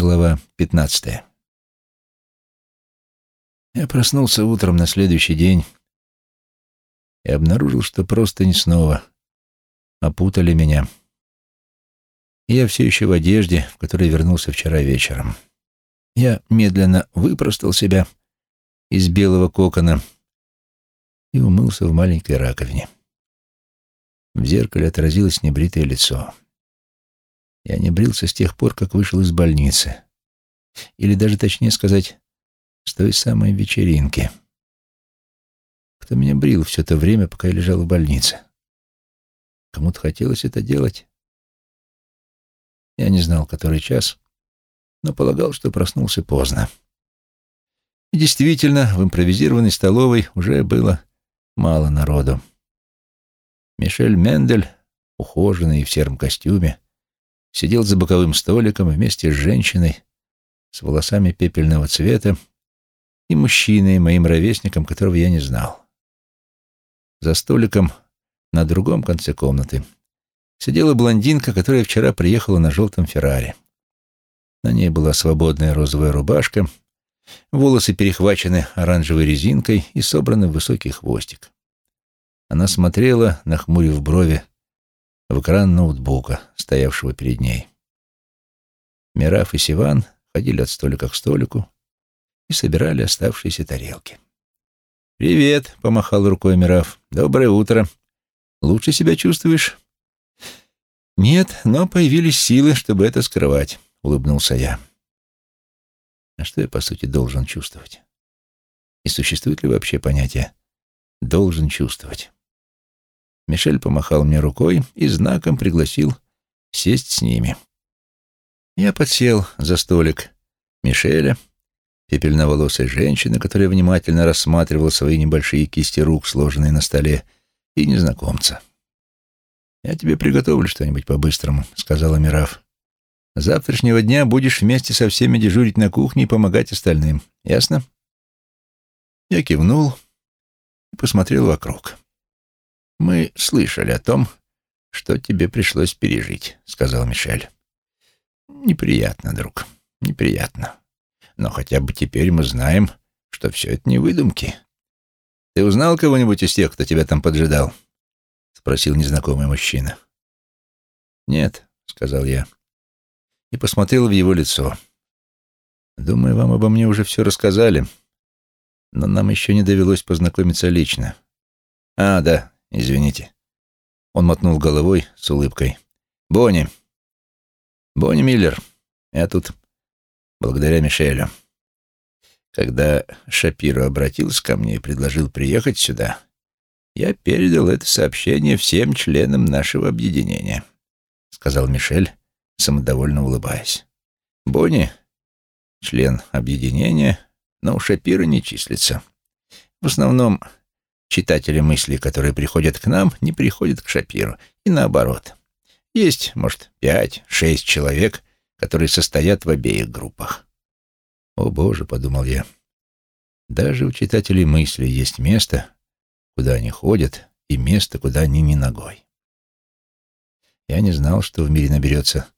Глава 15. Я проснулся утром на следующий день и обнаружил, что просто не снова опутали меня. И я все еще в одежде, в которой вернулся вчера вечером. Я медленно выпростал себя из белого кокона и умылся в маленькой раковине. В зеркале отразилось небритое лицо. Я не брился с тех пор, как вышел из больницы. Или даже точнее сказать, с той самой вечеринки. Кто меня брил все то время, пока я лежал в больнице? Кому-то хотелось это делать. Я не знал, который час, но полагал, что проснулся поздно. И действительно, в импровизированной столовой уже было мало народу. Мишель Мендель, ухоженный в сером костюме, сидел за боковым столиком вместе с женщиной с волосами пепельного цвета и мужчиной, моим ровесником, которого я не знал. За столиком на другом конце комнаты сидела блондинка, которая вчера приехала на желтом Феррари. На ней была свободная розовая рубашка, волосы перехвачены оранжевой резинкой и собраны в высокий хвостик. Она смотрела, нахмурив брови, в экран ноутбука, стоявшего перед ней. Мираф и Сиван ходили от столика к столику и собирали оставшиеся тарелки. «Привет», — помахал рукой Мираф. «Доброе утро. Лучше себя чувствуешь?» «Нет, но появились силы, чтобы это скрывать», — улыбнулся я. «А что я, по сути, должен чувствовать? И существует ли вообще понятие «должен чувствовать»?» Мишель помахал мне рукой и знаком пригласил сесть с ними. Я подсел за столик Мишеля, пепельноволосой женщины, которая внимательно рассматривала свои небольшие кисти рук, сложенные на столе, и незнакомца. «Я тебе приготовлю что-нибудь по-быстрому», — сказала Мираф. «С завтрашнего дня будешь вместе со всеми дежурить на кухне и помогать остальным. Ясно?» Я кивнул и посмотрел вокруг. «Мы слышали о том, что тебе пришлось пережить», — сказал Мишель. «Неприятно, друг, неприятно. Но хотя бы теперь мы знаем, что все это не выдумки. Ты узнал кого-нибудь из тех, кто тебя там поджидал?» — спросил незнакомый мужчина. «Нет», — сказал я, и посмотрел в его лицо. «Думаю, вам обо мне уже все рассказали, но нам еще не довелось познакомиться лично. А, да, Извините. Он мотнул головой с улыбкой. Бонни. Бонни Миллер. Я тут благодаря Мишелю. Когда Шапиро обратился ко мне и предложил приехать сюда, я передал это сообщение всем членам нашего объединения, сказал Мишель, самодовольно улыбаясь. Бонни — член объединения, но у Шапира не числится. В основном Читатели мысли, которые приходят к нам, не приходят к Шапиру, и наоборот. Есть, может, пять-шесть человек, которые состоят в обеих группах. «О, Боже!» — подумал я. «Даже у читателей мысли есть место, куда они ходят, и место, куда они не ногой». Я не знал, что в мире наберется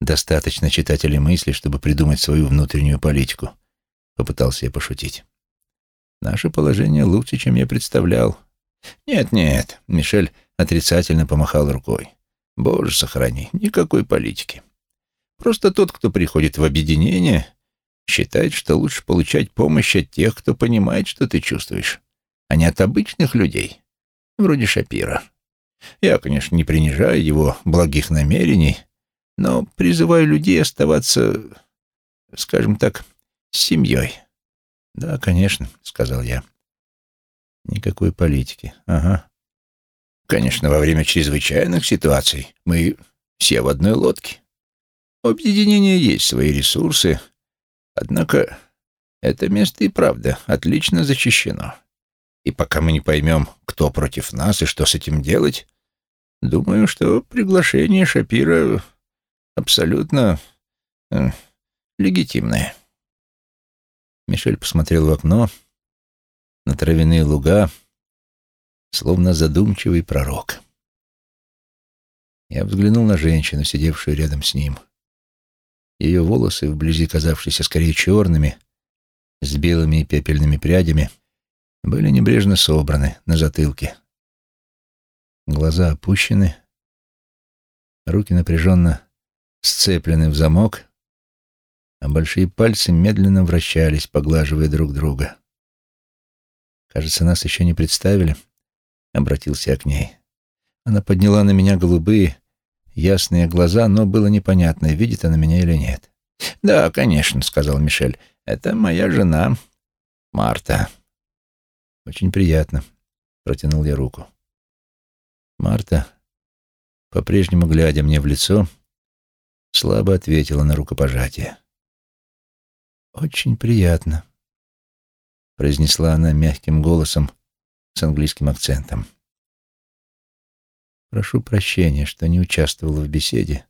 достаточно читателей мысли, чтобы придумать свою внутреннюю политику. Попытался я пошутить. Наше положение лучше, чем я представлял. Нет-нет, Мишель отрицательно помахал рукой. Боже, сохрани, никакой политики. Просто тот, кто приходит в объединение, считает, что лучше получать помощь от тех, кто понимает, что ты чувствуешь, а не от обычных людей, вроде Шапира. Я, конечно, не принижаю его благих намерений, но призываю людей оставаться, скажем так, с семьей. «Да, конечно», — сказал я. «Никакой политики. Ага. Конечно, во время чрезвычайных ситуаций мы все в одной лодке. У объединения есть свои ресурсы, однако это место и правда отлично защищено. И пока мы не поймем, кто против нас и что с этим делать, думаю, что приглашение Шапира абсолютно э, легитимное». Мишель посмотрел в окно на травяные луга, словно задумчивый пророк. Я взглянул на женщину, сидевшую рядом с ним. Ее волосы, вблизи казавшиеся скорее черными, с белыми и пепельными прядями, были небрежно собраны на затылке. Глаза опущены, руки напряженно сцеплены в замок, а большие пальцы медленно вращались, поглаживая друг друга. «Кажется, нас еще не представили», — обратился я к ней. Она подняла на меня голубые, ясные глаза, но было непонятно, видит она меня или нет. «Да, конечно», — сказал Мишель. «Это моя жена, Марта». «Очень приятно», — протянул я руку. Марта, по-прежнему глядя мне в лицо, слабо ответила на рукопожатие. «Очень приятно», — произнесла она мягким голосом с английским акцентом. «Прошу прощения, что не участвовала в беседе.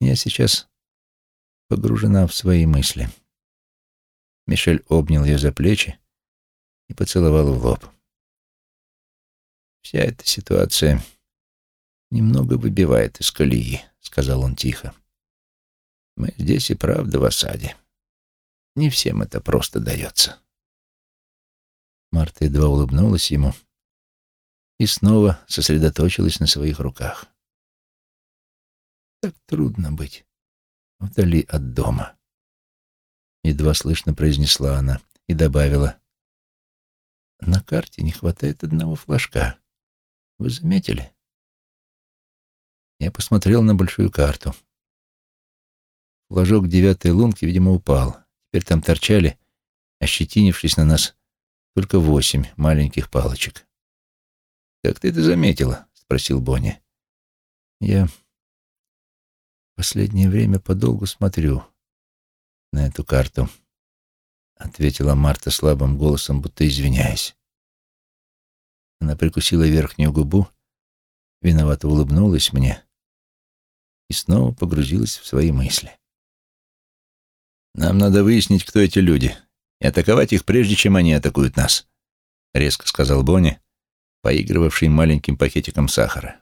Я сейчас погружена в свои мысли». Мишель обнял ее за плечи и поцеловал в лоб. «Вся эта ситуация немного выбивает из колеи», — сказал он тихо. «Мы здесь и правда в осаде. Не всем это просто дается». Марта едва улыбнулась ему и снова сосредоточилась на своих руках. «Так трудно быть вдали от дома», — едва слышно произнесла она и добавила. «На карте не хватает одного флажка. Вы заметили?» Я посмотрел на большую карту. Флажок девятой лунки, видимо, упал. Теперь там торчали, ощетинившись на нас, только восемь маленьких палочек. «Как ты это заметила?» — спросил Бонни. «Я последнее время подолгу смотрю на эту карту», — ответила Марта слабым голосом, будто извиняясь. Она прикусила верхнюю губу, виновато улыбнулась мне и снова погрузилась в свои мысли. «Нам надо выяснить, кто эти люди, и атаковать их, прежде чем они атакуют нас», — резко сказал Бонни, поигрывавший маленьким пакетиком сахара.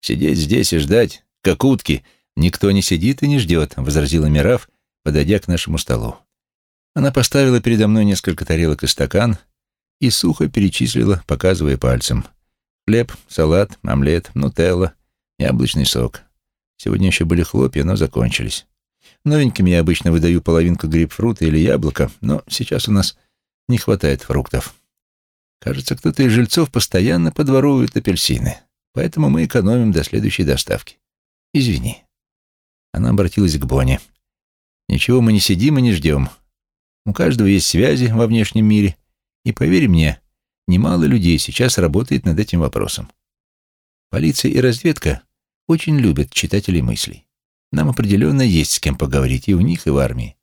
«Сидеть здесь и ждать, как утки, никто не сидит и не ждет», — возразила Мираф, подойдя к нашему столу. Она поставила передо мной несколько тарелок и стакан и сухо перечислила, показывая пальцем. Хлеб, салат, омлет, нутелла, яблочный сок. Сегодня еще были хлопья, но закончились. Новеньким я обычно выдаю половинку грейпфрута или яблока, но сейчас у нас не хватает фруктов. Кажется, кто-то из жильцов постоянно подворовывает апельсины, поэтому мы экономим до следующей доставки. Извини. Она обратилась к Боне. Ничего мы не сидим и не ждем. У каждого есть связи во внешнем мире, и, поверь мне, немало людей сейчас работает над этим вопросом. Полиция и разведка очень любят читателей мыслей. Нам определенно есть с кем поговорить и у них, и в армии.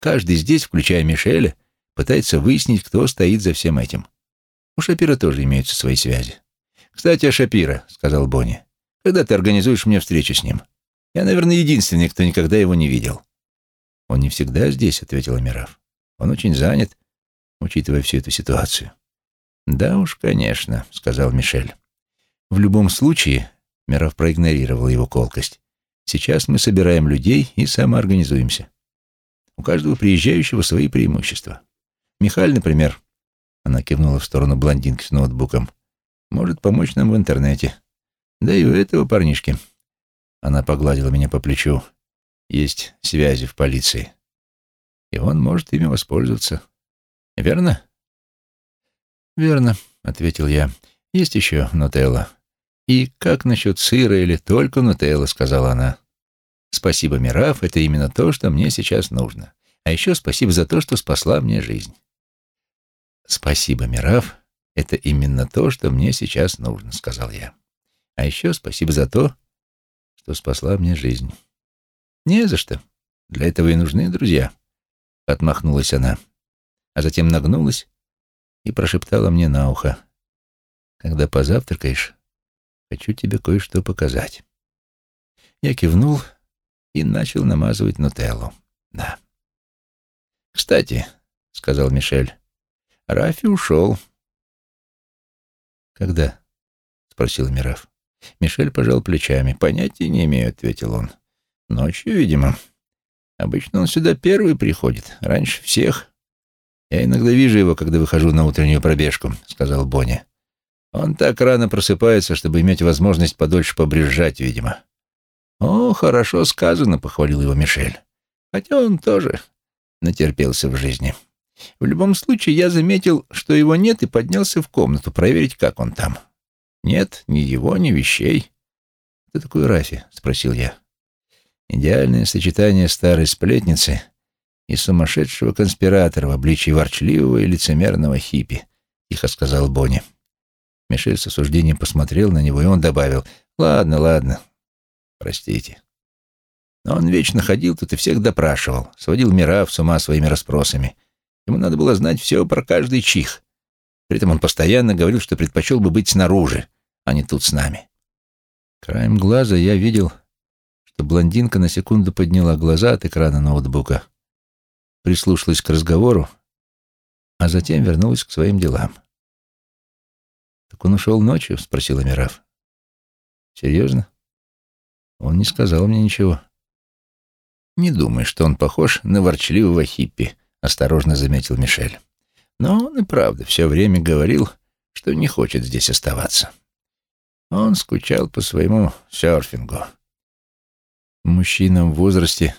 Каждый здесь, включая Мишеля, пытается выяснить, кто стоит за всем этим. У Шапира тоже имеются свои связи. «Кстати, о Шапира», — сказал Бонни. «Когда ты организуешь мне встречу с ним? Я, наверное, единственный, кто никогда его не видел». «Он не всегда здесь», — ответила Мираф. «Он очень занят, учитывая всю эту ситуацию». «Да уж, конечно», — сказал Мишель. «В любом случае, Миров проигнорировал его колкость. «Сейчас мы собираем людей и самоорганизуемся. У каждого приезжающего свои преимущества. Михаль, например, она кивнула в сторону блондинки с ноутбуком, может помочь нам в интернете. Да и у этого парнишки. Она погладила меня по плечу. Есть связи в полиции. И он может ими воспользоваться. Верно? Верно, ответил я. Есть еще Нутелла. «И как насчет сыра или только нутелла?» — сказала она. «Спасибо, Мираф, это именно то, что мне сейчас нужно. А еще спасибо за то, что спасла мне жизнь». «Спасибо, Мираф, это именно то, что мне сейчас нужно», — сказал я. «А еще спасибо за то, что спасла мне жизнь». «Не за что. Для этого и нужны друзья», — отмахнулась она, а затем нагнулась и прошептала мне на ухо. «Когда позавтракаешь, Хочу тебе кое-что показать». Я кивнул и начал намазывать нутеллу. Да. «Кстати», — сказал Мишель, — «Рафи ушел». «Когда?» — спросил Мираф. Мишель пожал плечами. «Понятия не имею», — ответил он. «Ночью, видимо. Обычно он сюда первый приходит, раньше всех. Я иногда вижу его, когда выхожу на утреннюю пробежку, сказал Бонни. Он так рано просыпается, чтобы иметь возможность подольше побрежать, видимо. О, хорошо сказано, похвалил его Мишель. Хотя он тоже натерпелся в жизни. В любом случае, я заметил, что его нет, и поднялся в комнату проверить, как он там. Нет ни его, ни вещей. «Кто такой Рафи?» — спросил я. Идеальное сочетание старой сплетницы и сумасшедшего конспиратора в обличии ворчливого и лицемерного хиппи, — тихо сказал Бонни. Мишель с осуждением посмотрел на него, и он добавил, «Ладно, ладно, простите». Но он вечно ходил тут и всех допрашивал, сводил мира с ума своими расспросами. Ему надо было знать все про каждый чих. При этом он постоянно говорил, что предпочел бы быть снаружи, а не тут с нами. Краем глаза я видел, что блондинка на секунду подняла глаза от экрана ноутбука, прислушалась к разговору, а затем вернулась к своим делам. «Так он ушел ночью?» — спросила Мираф. «Серьезно?» Он не сказал мне ничего. «Не думай, что он похож на ворчливого хиппи», — осторожно заметил Мишель. «Но он и правда все время говорил, что не хочет здесь оставаться. Он скучал по своему серфингу». «Мужчина в возрасте,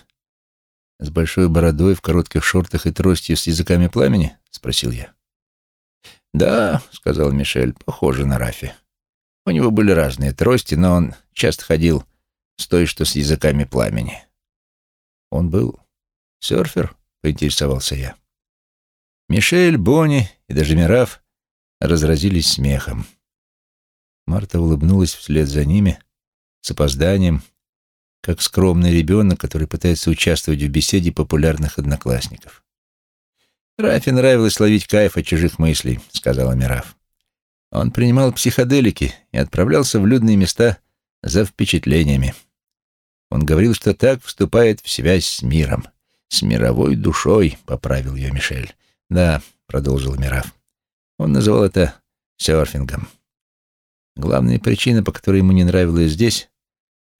с большой бородой, в коротких шортах и тростью с языками пламени?» — спросил я. «Да», — сказал Мишель, — «похоже на Рафи. У него были разные трости, но он часто ходил с той, что с языками пламени». «Он был серфер?» — поинтересовался я. Мишель, Бонни и даже Мираф разразились смехом. Марта улыбнулась вслед за ними, с опозданием, как скромный ребенок, который пытается участвовать в беседе популярных одноклассников. «Рафе нравилось ловить кайф от чужих мыслей», — сказала Мираф. Он принимал психоделики и отправлялся в людные места за впечатлениями. Он говорил, что так вступает в связь с миром, с мировой душой, — поправил ее Мишель. «Да», — продолжил Мираф. Он называл это серфингом. Главная причина, по которой ему не нравилось здесь,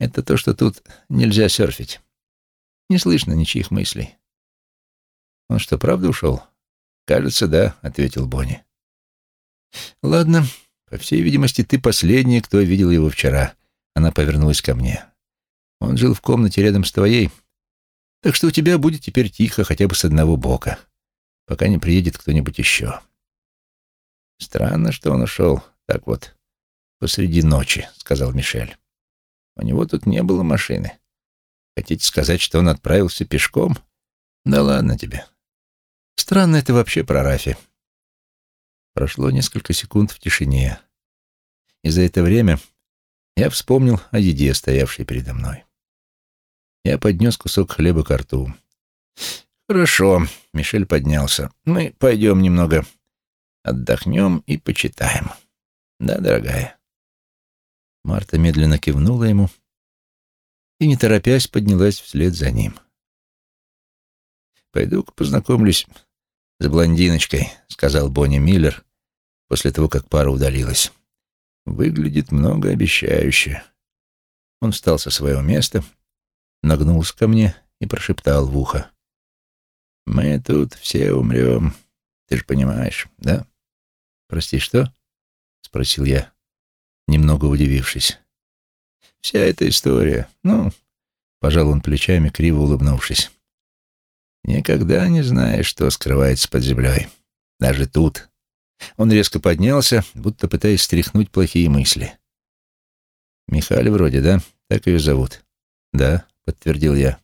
это то, что тут нельзя серфить. Не слышно ничьих мыслей. Он что, правда ушел? Кажется, да, ответил Бонни. Ладно, по всей видимости, ты последний, кто видел его вчера. Она повернулась ко мне. Он жил в комнате рядом с твоей, так что у тебя будет теперь тихо хотя бы с одного бока, пока не приедет кто-нибудь еще. Странно, что он ушел так вот посреди ночи, сказал Мишель. У него тут не было машины. Хотите сказать, что он отправился пешком? Да ладно тебе. Странно это вообще про Рафи. Прошло несколько секунд в тишине. И за это время я вспомнил о еде, стоявшей передо мной. Я поднес кусок хлеба к рту. «Хорошо», — Мишель поднялся. «Мы пойдем немного отдохнем и почитаем. Да, дорогая?» Марта медленно кивнула ему и, не торопясь, поднялась вслед за ним. «Пойду-ка познакомлюсь с блондиночкой», — сказал Бонни Миллер после того, как пара удалилась. «Выглядит многообещающе». Он встал со своего места, нагнулся ко мне и прошептал в ухо. «Мы тут все умрем, ты же понимаешь, да?» «Прости, что?» — спросил я, немного удивившись. «Вся эта история, ну...» — пожал он плечами, криво улыбнувшись. Никогда не знаешь, что скрывается под землей. Даже тут. Он резко поднялся, будто пытаясь стряхнуть плохие мысли. «Михаль вроде, да? Так ее зовут?» «Да», — подтвердил я.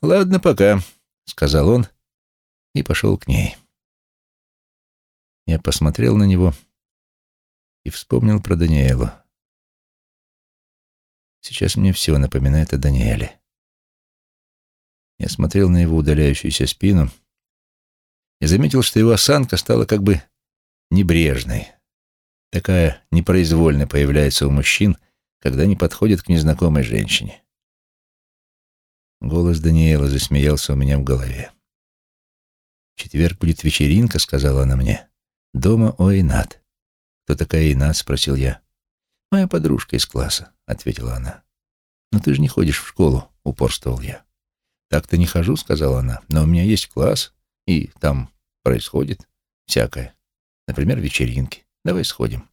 «Ладно, пока», — сказал он и пошел к ней. Я посмотрел на него и вспомнил про Даниэлу. Сейчас мне все напоминает о Даниэле. Я смотрел на его удаляющуюся спину и заметил, что его осанка стала как бы небрежной. Такая непроизвольно появляется у мужчин, когда они подходят к незнакомой женщине. Голос Даниэла засмеялся у меня в голове. «В четверг будет вечеринка», — сказала она мне. «Дома у Эйнат». «Кто такая Эйнат?» — спросил я. «Моя подружка из класса», — ответила она. «Но ты же не ходишь в школу», — упорствовал я. «Так-то не хожу», — сказала она, — «но у меня есть класс, и там происходит всякое. Например, вечеринки. Давай сходим».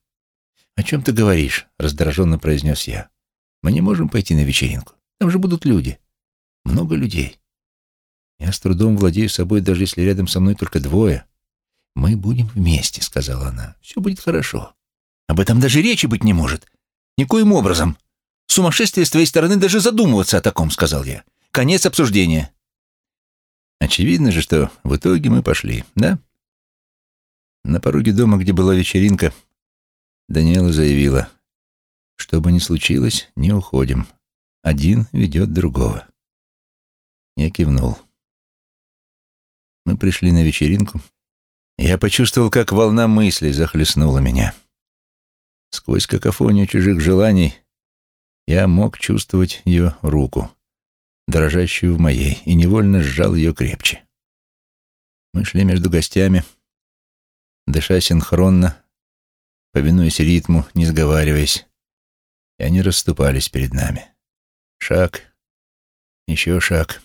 «О чем ты говоришь?» — раздраженно произнес я. «Мы не можем пойти на вечеринку. Там же будут люди. Много людей. Я с трудом владею собой, даже если рядом со мной только двое. Мы будем вместе», — сказала она. «Все будет хорошо. Об этом даже речи быть не может. Никоим образом. Сумасшествие с твоей стороны даже задумываться о таком», — сказал я. «Конец обсуждения». Очевидно же, что в итоге мы пошли, да? На пороге дома, где была вечеринка, Даниэла заявила, что бы ни случилось, не уходим. Один ведет другого. Я кивнул. Мы пришли на вечеринку. Я почувствовал, как волна мыслей захлестнула меня. Сквозь какофонию чужих желаний я мог чувствовать ее руку, дрожащую в моей, и невольно сжал ее крепче. Мы шли между гостями, дыша синхронно, повинуясь ритму, не сговариваясь, и они расступались перед нами. Шаг, еще шаг,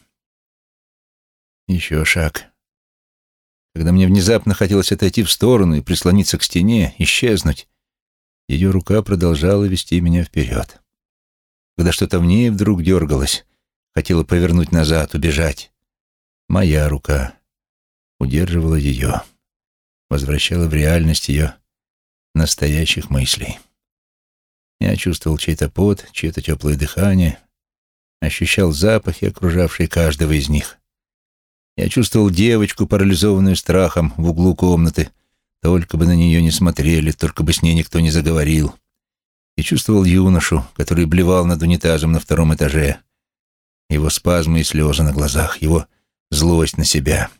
еще шаг. Когда мне внезапно хотелось отойти в сторону и прислониться к стене, исчезнуть, ее рука продолжала вести меня вперед. Когда что-то в ней вдруг дергалось, хотела повернуть назад, убежать, моя рука удерживала ее, возвращала в реальность ее настоящих мыслей. Я чувствовал чей-то пот, чье-то теплое дыхание, ощущал запахи, окружавшие каждого из них. Я чувствовал девочку, парализованную страхом, в углу комнаты, только бы на нее не смотрели, только бы с ней никто не заговорил. И чувствовал юношу, который блевал над унитазом на втором этаже. Его спазмы и слезы на глазах, его злость на себя.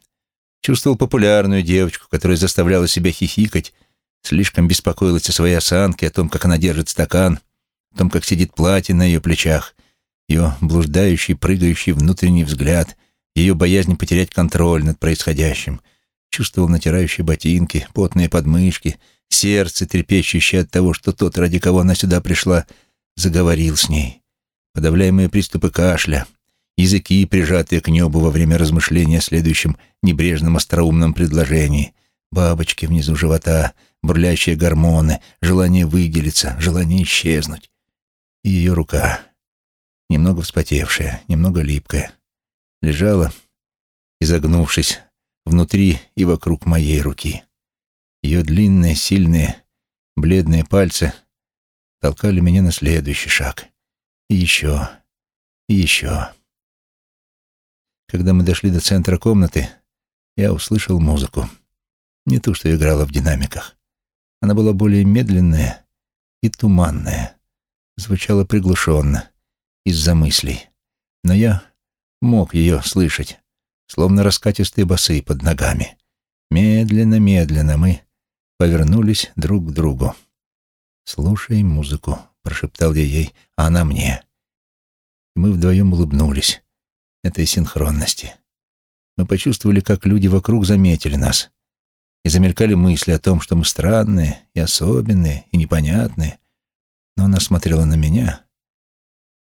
Чувствовал популярную девочку, которая заставляла себя хихикать, Слишком беспокоилась о своей осанке, о том, как она держит стакан, о том, как сидит платье на ее плечах, ее блуждающий, прыгающий внутренний взгляд, ее боязнь потерять контроль над происходящим. Чувствовал натирающие ботинки, потные подмышки, сердце, трепещущее от того, что тот, ради кого она сюда пришла, заговорил с ней. Подавляемые приступы кашля, языки, прижатые к небу во время размышления о следующем небрежном остроумном предложении, бабочки внизу живота — бурлящие гормоны, желание выделиться, желание исчезнуть. И ее рука, немного вспотевшая, немного липкая, лежала, изогнувшись, внутри и вокруг моей руки. Ее длинные, сильные, бледные пальцы толкали меня на следующий шаг. И еще, и еще. Когда мы дошли до центра комнаты, я услышал музыку. Не ту, что играла в динамиках. Она была более медленная и туманная, звучала приглушенно, из-за мыслей. Но я мог ее слышать, словно раскатистые басы под ногами. Медленно-медленно мы повернулись друг к другу. «Слушай музыку», — прошептал я ей, а она мне. Мы вдвоем улыбнулись этой синхронности. Мы почувствовали, как люди вокруг заметили нас и замелькали мысли о том, что мы странные и особенные и непонятные. Но она смотрела на меня,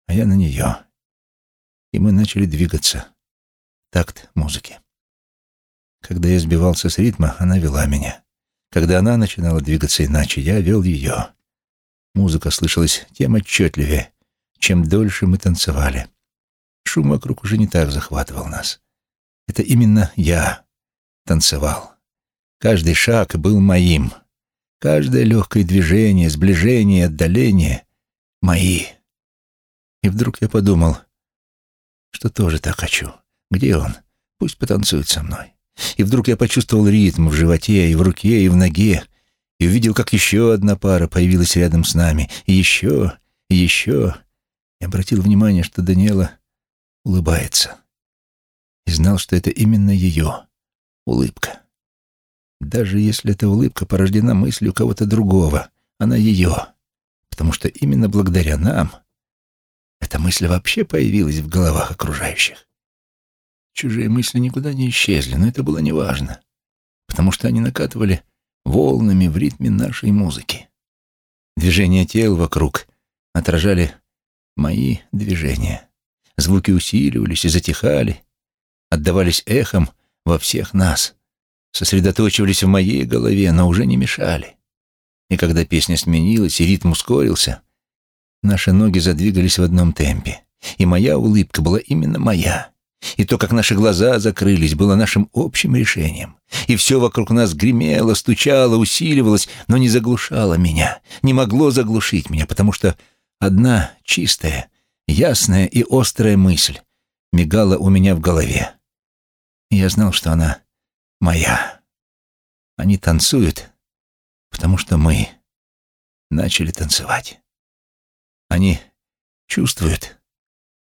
а я на нее. И мы начали двигаться. Такт музыки. Когда я сбивался с ритма, она вела меня. Когда она начинала двигаться иначе, я вел ее. Музыка слышалась тем отчетливее, чем дольше мы танцевали. Шум вокруг уже не так захватывал нас. Это именно я танцевал. Каждый шаг был моим. Каждое легкое движение, сближение, отдаление — мои. И вдруг я подумал, что тоже так хочу. Где он? Пусть потанцует со мной. И вдруг я почувствовал ритм в животе и в руке, и в ноге, и увидел, как еще одна пара появилась рядом с нами, и еще, и еще. И обратил внимание, что Даниэла улыбается. И знал, что это именно ее улыбка. Даже если эта улыбка порождена мыслью кого-то другого, она ее. Потому что именно благодаря нам эта мысль вообще появилась в головах окружающих. Чужие мысли никуда не исчезли, но это было неважно, потому что они накатывали волнами в ритме нашей музыки. Движения тел вокруг отражали мои движения. Звуки усиливались и затихали, отдавались эхом во всех нас, сосредоточивались в моей голове, но уже не мешали. И когда песня сменилась и ритм ускорился, наши ноги задвигались в одном темпе, и моя улыбка была именно моя. И то, как наши глаза закрылись, было нашим общим решением. И все вокруг нас гремело, стучало, усиливалось, но не заглушало меня, не могло заглушить меня, потому что одна чистая, ясная и острая мысль мигала у меня в голове. Я знал, что она моя. Они танцуют, потому что мы начали танцевать. Они чувствуют,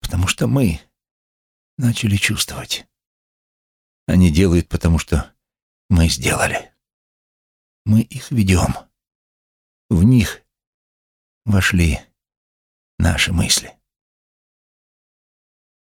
потому что мы начали чувствовать. Они делают, потому что мы сделали. Мы их ведем. В них вошли наши мысли.